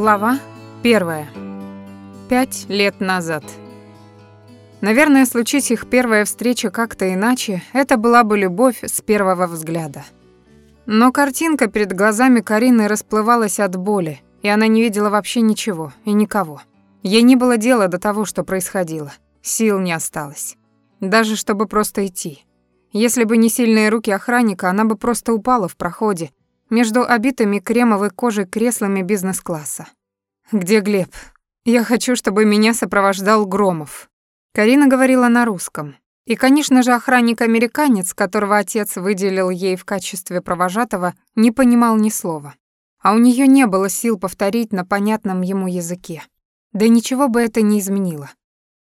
Глава первая. Пять лет назад. Наверное, случись их первая встреча как-то иначе, это была бы любовь с первого взгляда. Но картинка перед глазами Карины расплывалась от боли, и она не видела вообще ничего и никого. Ей не было дела до того, что происходило. Сил не осталось. Даже чтобы просто идти. Если бы не сильные руки охранника, она бы просто упала в проходе между обитыми кремовой кожей креслами бизнес-класса. «Где Глеб? Я хочу, чтобы меня сопровождал Громов». Карина говорила на русском. И, конечно же, охранник-американец, которого отец выделил ей в качестве провожатого, не понимал ни слова. А у нее не было сил повторить на понятном ему языке. Да ничего бы это не изменило.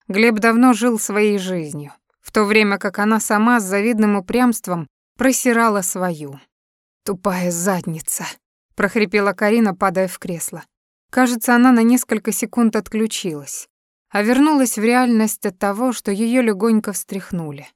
Глеб давно жил своей жизнью, в то время как она сама с завидным упрямством просирала свою. «Тупая задница», — прохрипела Карина, падая в кресло. Кажется, она на несколько секунд отключилась, а вернулась в реальность от того, что ее легонько встряхнули.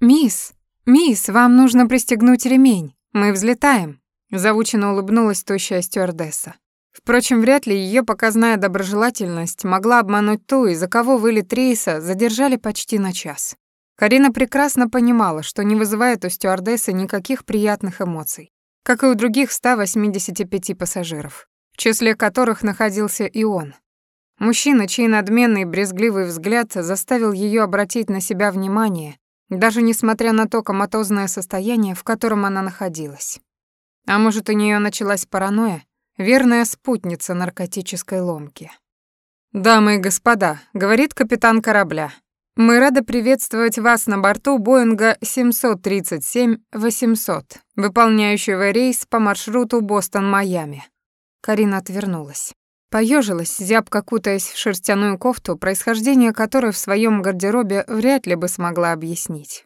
«Мисс, мисс, вам нужно пристегнуть ремень, мы взлетаем», — заученно улыбнулась тощая стюардесса. Впрочем, вряд ли ее показная доброжелательность могла обмануть ту, из-за кого вылет рейса задержали почти на час. Карина прекрасно понимала, что не вызывает у стюардессы никаких приятных эмоций, как и у других 185 пассажиров, в числе которых находился и он. Мужчина, чей надменный брезгливый взгляд заставил ее обратить на себя внимание, даже несмотря на то коматозное состояние, в котором она находилась. А может, у нее началась паранойя? верная спутница наркотической ломки. «Дамы и господа», — говорит капитан корабля, «мы рады приветствовать вас на борту Боинга 737-800, выполняющего рейс по маршруту Бостон-Майами». Карина отвернулась. Поежилась, зябко кутаясь в шерстяную кофту, происхождение которой в своем гардеробе вряд ли бы смогла объяснить.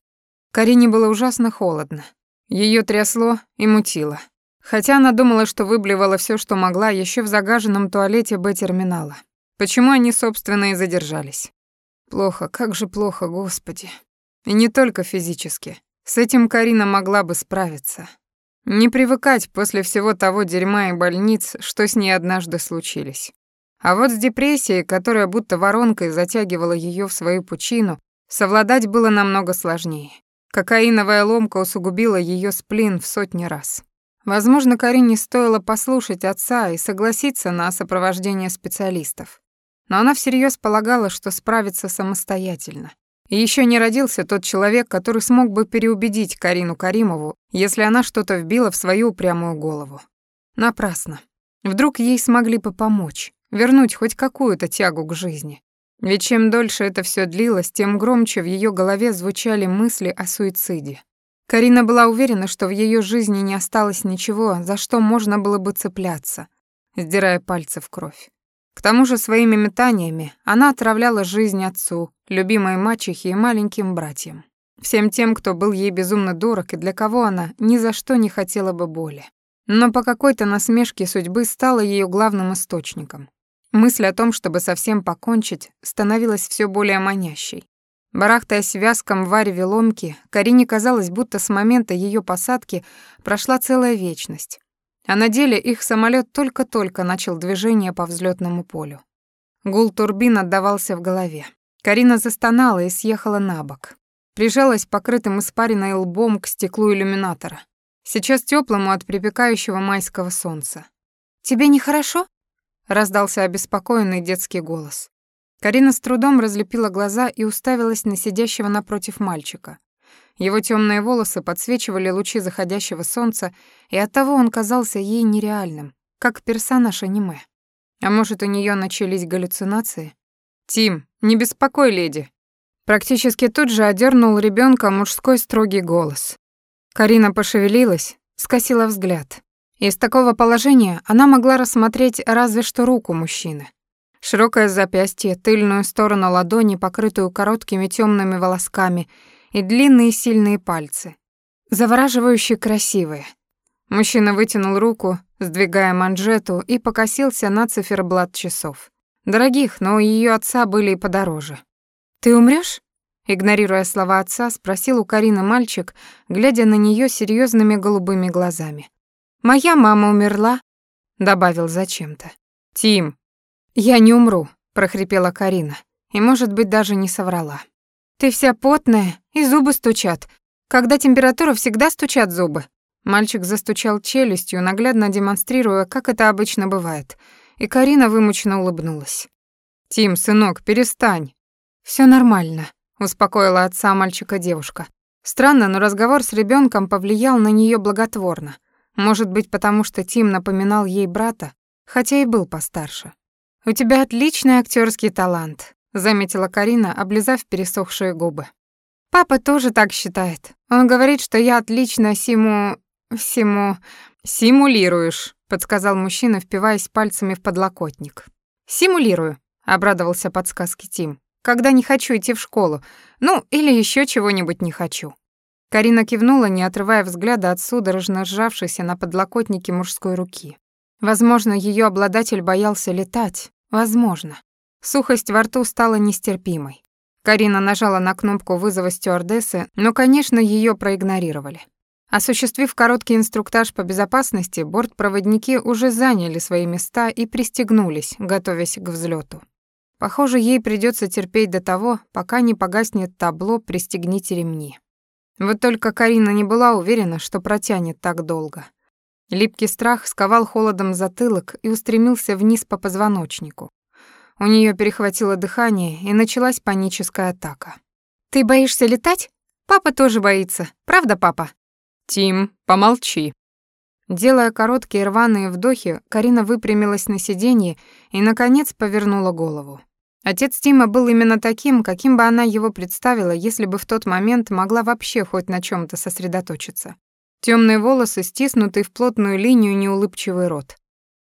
Карине было ужасно холодно. Ее трясло и мутило. Хотя она думала, что выблевала все, что могла, еще в загаженном туалете Б-терминала. Почему они, собственно, и задержались? Плохо, как же плохо, Господи. И не только физически. С этим Карина могла бы справиться. Не привыкать после всего того дерьма и больниц, что с ней однажды случились. А вот с депрессией, которая будто воронкой затягивала ее в свою пучину, совладать было намного сложнее. Кокаиновая ломка усугубила ее сплин в сотни раз. Возможно, Карине стоило послушать отца и согласиться на сопровождение специалистов. Но она всерьез полагала, что справится самостоятельно. И еще не родился тот человек, который смог бы переубедить Карину Каримову, если она что-то вбила в свою упрямую голову. Напрасно. Вдруг ей смогли бы помочь, вернуть хоть какую-то тягу к жизни. Ведь чем дольше это все длилось, тем громче в ее голове звучали мысли о суициде. Карина была уверена, что в ее жизни не осталось ничего, за что можно было бы цепляться, сдирая пальцы в кровь. К тому же своими метаниями она отравляла жизнь отцу, любимой мачехе и маленьким братьям. Всем тем, кто был ей безумно дорог и для кого она ни за что не хотела бы боли. Но по какой-то насмешке судьбы стала ее главным источником. Мысль о том, чтобы совсем покончить, становилась все более манящей. Барахтаясь вязком в вареве ломки, Карине казалось, будто с момента ее посадки прошла целая вечность. А на деле их самолет только-только начал движение по взлетному полю. Гул турбин отдавался в голове. Карина застонала и съехала на бок. Прижалась покрытым испариной лбом к стеклу иллюминатора. Сейчас теплому от припекающего майского солнца. «Тебе нехорошо?» — раздался обеспокоенный детский голос. Карина с трудом разлепила глаза и уставилась на сидящего напротив мальчика. Его темные волосы подсвечивали лучи заходящего солнца, и оттого он казался ей нереальным, как персонаж аниме. А может, у нее начались галлюцинации? «Тим, не беспокой леди!» Практически тут же одернул ребенка мужской строгий голос. Карина пошевелилась, скосила взгляд. Из такого положения она могла рассмотреть разве что руку мужчины. Широкое запястье, тыльную сторону ладони, покрытую короткими темными волосками, и длинные сильные пальцы. Завораживающе красивые. Мужчина вытянул руку, сдвигая манжету, и покосился на циферблат часов. Дорогих, но у её отца были и подороже. «Ты умрёшь?» Игнорируя слова отца, спросил у Карины мальчик, глядя на неё серьёзными голубыми глазами. «Моя мама умерла», — добавил зачем-то. «Тим!» «Я не умру», — прохрипела Карина. И, может быть, даже не соврала. «Ты вся потная, и зубы стучат. Когда температура, всегда стучат зубы». Мальчик застучал челюстью, наглядно демонстрируя, как это обычно бывает. И Карина вымученно улыбнулась. «Тим, сынок, перестань». Все нормально», — успокоила отца мальчика девушка. Странно, но разговор с ребенком повлиял на нее благотворно. Может быть, потому что Тим напоминал ей брата, хотя и был постарше. «У тебя отличный актерский талант», — заметила Карина, облизав пересохшие губы. «Папа тоже так считает. Он говорит, что я отлично симу... симу... симулируешь», — подсказал мужчина, впиваясь пальцами в подлокотник. «Симулирую», — обрадовался подсказке Тим когда не хочу идти в школу. Ну, или еще чего-нибудь не хочу». Карина кивнула, не отрывая взгляда от судорожно сжавшейся на подлокотнике мужской руки. Возможно, ее обладатель боялся летать. Возможно. Сухость во рту стала нестерпимой. Карина нажала на кнопку вызова стюардессы, но, конечно, ее проигнорировали. Осуществив короткий инструктаж по безопасности, бортпроводники уже заняли свои места и пристегнулись, готовясь к взлету. Похоже, ей придется терпеть до того, пока не погаснет табло «Пристегните ремни». Вот только Карина не была уверена, что протянет так долго. Липкий страх сковал холодом затылок и устремился вниз по позвоночнику. У нее перехватило дыхание, и началась паническая атака. «Ты боишься летать? Папа тоже боится. Правда, папа?» «Тим, помолчи», Делая короткие рваные вдохи, Карина выпрямилась на сиденье и, наконец, повернула голову. Отец Тима был именно таким, каким бы она его представила, если бы в тот момент могла вообще хоть на чем то сосредоточиться. Темные волосы, стиснутый в плотную линию неулыбчивый рот.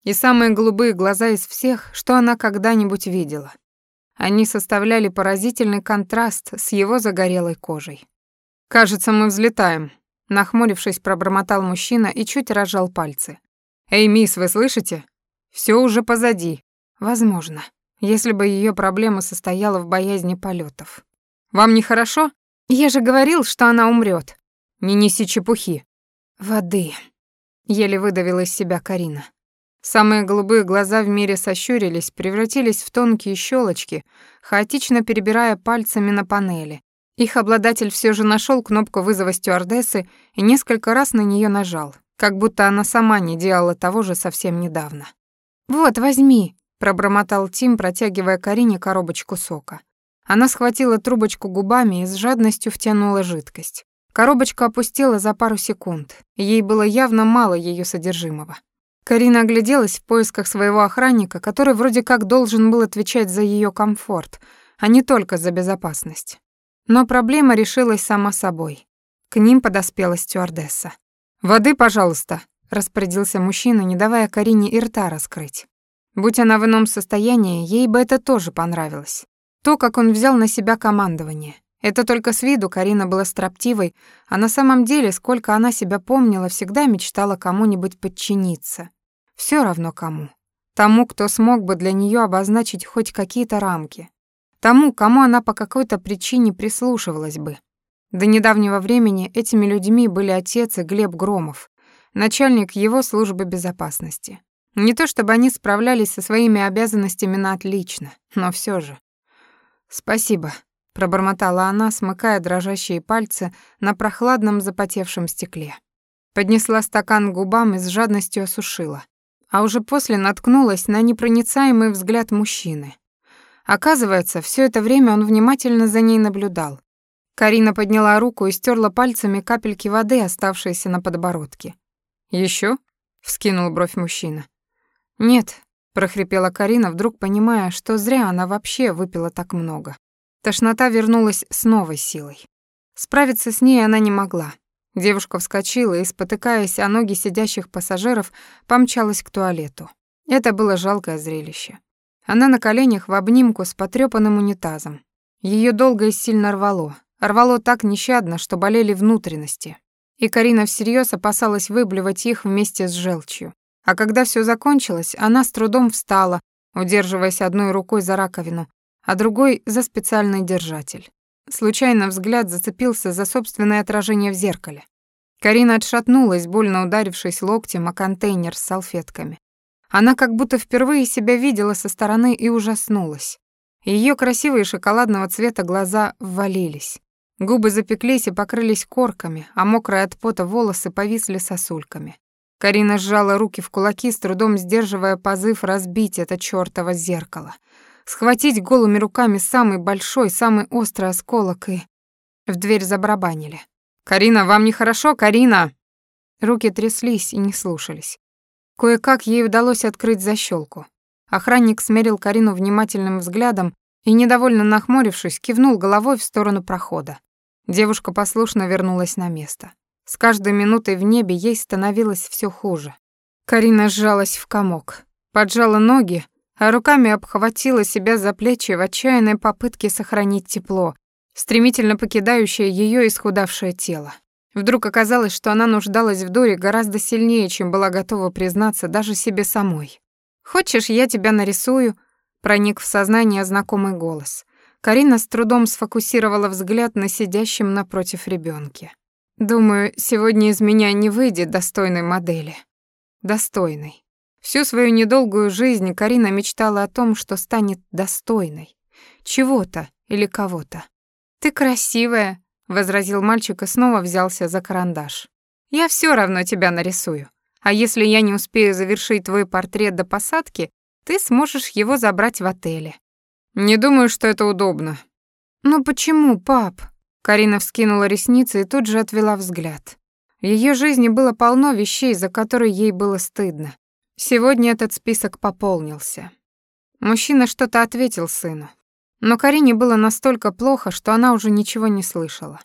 И самые голубые глаза из всех, что она когда-нибудь видела. Они составляли поразительный контраст с его загорелой кожей. «Кажется, мы взлетаем», Нахмурившись, пробормотал мужчина и чуть разжал пальцы. «Эй, мисс, вы слышите? Все уже позади. Возможно, если бы ее проблема состояла в боязни полетов. Вам нехорошо? Я же говорил, что она умрет. Не неси чепухи. Воды. Еле выдавила из себя Карина. Самые голубые глаза в мире сощурились, превратились в тонкие щелочки, хаотично перебирая пальцами на панели, их обладатель все же нашел кнопку вызова стюардессы и несколько раз на нее нажал, как будто она сама не делала того же совсем недавно. «Вот, возьми», — пробормотал Тим, протягивая Карине коробочку сока. Она схватила трубочку губами и с жадностью втянула жидкость. Коробочка опустела за пару секунд. Ей было явно мало ее содержимого. Карина огляделась в поисках своего охранника, который вроде как должен был отвечать за ее комфорт, а не только за безопасность. Но проблема решилась сама собой. К ним подоспела стюардесса. «Воды, пожалуйста», — распорядился мужчина, не давая Карине и рта раскрыть. Будь она в ином состоянии, ей бы это тоже понравилось. То, как он взял на себя командование. Это только с виду Карина была строптивой, а на самом деле, сколько она себя помнила, всегда мечтала кому-нибудь подчиниться. Все равно кому. Тому, кто смог бы для нее обозначить хоть какие-то рамки. Тому, кому она по какой-то причине прислушивалась бы. До недавнего времени этими людьми были отец и Глеб Громов, начальник его службы безопасности. Не то чтобы они справлялись со своими обязанностями на отлично, но все же. «Спасибо», — пробормотала она, смыкая дрожащие пальцы на прохладном запотевшем стекле. Поднесла стакан к губам и с жадностью осушила. А уже после наткнулась на непроницаемый взгляд мужчины, Оказывается, все это время он внимательно за ней наблюдал. Карина подняла руку и стерла пальцами капельки воды, оставшиеся на подбородке. Еще? вскинул бровь мужчина. Нет, прохрипела Карина, вдруг понимая, что зря она вообще выпила так много. Тошнота вернулась с новой силой. Справиться с ней она не могла. Девушка вскочила и, спотыкаясь о ноги сидящих пассажиров, помчалась к туалету. Это было жалкое зрелище. Она на коленях в обнимку с потрёпанным унитазом. Её долго и сильно рвало. Рвало так нещадно, что болели внутренности. И Карина всерьёз опасалась выблевать их вместе с желчью. А когда всё закончилось, она с трудом встала, удерживаясь одной рукой за раковину, а другой — за специальный держатель. Случайно взгляд зацепился за собственное отражение в зеркале. Карина отшатнулась, больно ударившись локтем о контейнер с салфетками. Она как будто впервые себя видела со стороны и ужаснулась. Ее красивые шоколадного цвета глаза ввалились. Губы запеклись и покрылись корками, а мокрые от пота волосы повисли сосульками. Карина сжала руки в кулаки, с трудом сдерживая позыв разбить это чёртово зеркало. Схватить голыми руками самый большой, самый острый осколок и... В дверь забарабанили. «Карина, вам нехорошо, Карина?» Руки тряслись и не слушались. Кое-как ей удалось открыть защелку. Охранник смерил Карину внимательным взглядом и, недовольно нахмурившись, кивнул головой в сторону прохода. Девушка послушно вернулась на место. С каждой минутой в небе ей становилось все хуже. Карина сжалась в комок, поджала ноги, а руками обхватила себя за плечи в отчаянной попытке сохранить тепло, стремительно покидающее ее исхудавшее тело. Вдруг оказалось, что она нуждалась в Доре гораздо сильнее, чем была готова признаться даже себе самой. «Хочешь, я тебя нарисую?» проник в сознание знакомый голос. Карина с трудом сфокусировала взгляд на сидящем напротив ребенке. Думаю, сегодня из меня не выйдет достойной модели. Достойной. Всю свою недолгую жизнь Карина мечтала о том, что станет достойной. Чего-то или кого-то. «Ты красивая», — возразил мальчик и снова взялся за карандаш. «Я все равно тебя нарисую. А если я не успею завершить твой портрет до посадки, ты сможешь его забрать в отеле». «Не думаю, что это удобно». «Ну почему, пап?» Карина вскинула ресницы и тут же отвела взгляд. В её жизни было полно вещей, за которые ей было стыдно. Сегодня этот список пополнился. Мужчина что-то ответил сыну. Но Карине было настолько плохо, что она уже ничего не слышала.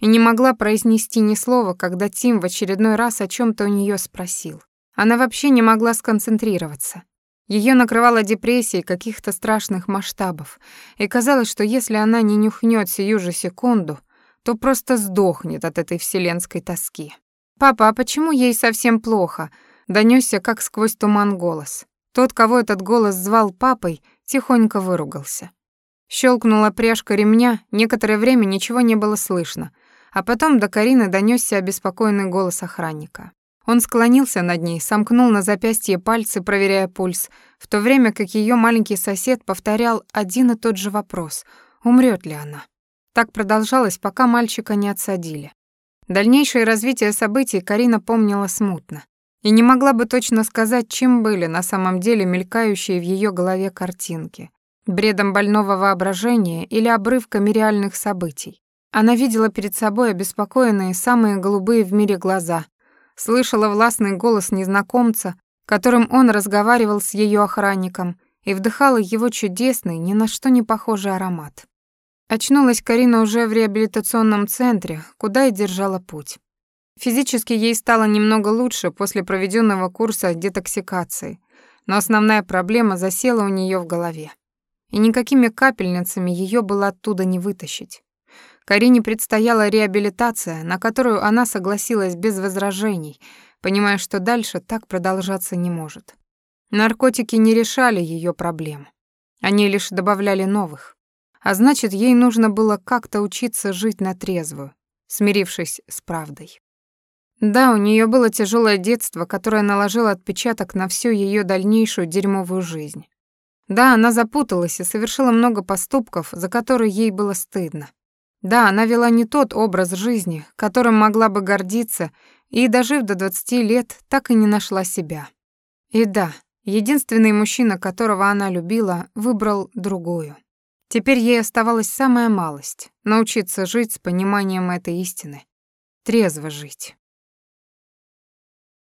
И не могла произнести ни слова, когда Тим в очередной раз о чём то у неё спросил. Она вообще не могла сконцентрироваться. Ее накрывала депрессией каких-то страшных масштабов, и казалось, что если она не нюхнет сию же секунду, то просто сдохнет от этой вселенской тоски. «Папа, а почему ей совсем плохо?» — донёсся как сквозь туман голос. Тот, кого этот голос звал папой, тихонько выругался. Щелкнула пряжка ремня, некоторое время ничего не было слышно, а потом до Карины донёсся обеспокоенный голос охранника. Он склонился над ней, сомкнул на запястье пальцы, проверяя пульс, в то время как ее маленький сосед повторял один и тот же вопрос умрет ли она. Так продолжалось, пока мальчика не отсадили. Дальнейшее развитие событий Карина помнила смутно и не могла бы точно сказать, чем были на самом деле мелькающие в ее голове картинки. Бредом больного воображения или обрывками реальных событий. Она видела перед собой обеспокоенные, самые голубые в мире глаза, слышала властный голос незнакомца, которым он разговаривал с ее охранником, и вдыхала его чудесный, ни на что не похожий аромат. Очнулась Карина уже в реабилитационном центре, куда и держала путь. Физически ей стало немного лучше после проведенного курса детоксикации, но основная проблема засела у нее в голове. И никакими капельницами ее было оттуда не вытащить. Карине предстояла реабилитация, на которую она согласилась без возражений, понимая, что дальше так продолжаться не может. Наркотики не решали ее проблем. Они лишь добавляли новых. А значит, ей нужно было как-то учиться жить на трезвую, смирившись с правдой. Да, у нее было тяжелое детство, которое наложило отпечаток на всю ее дальнейшую дерьмовую жизнь. Да, она запуталась и совершила много поступков, за которые ей было стыдно. Да, она вела не тот образ жизни, которым могла бы гордиться, и, дожив до 20 лет, так и не нашла себя. И да, единственный мужчина, которого она любила, выбрал другую. Теперь ей оставалась самая малость — научиться жить с пониманием этой истины. Трезво жить.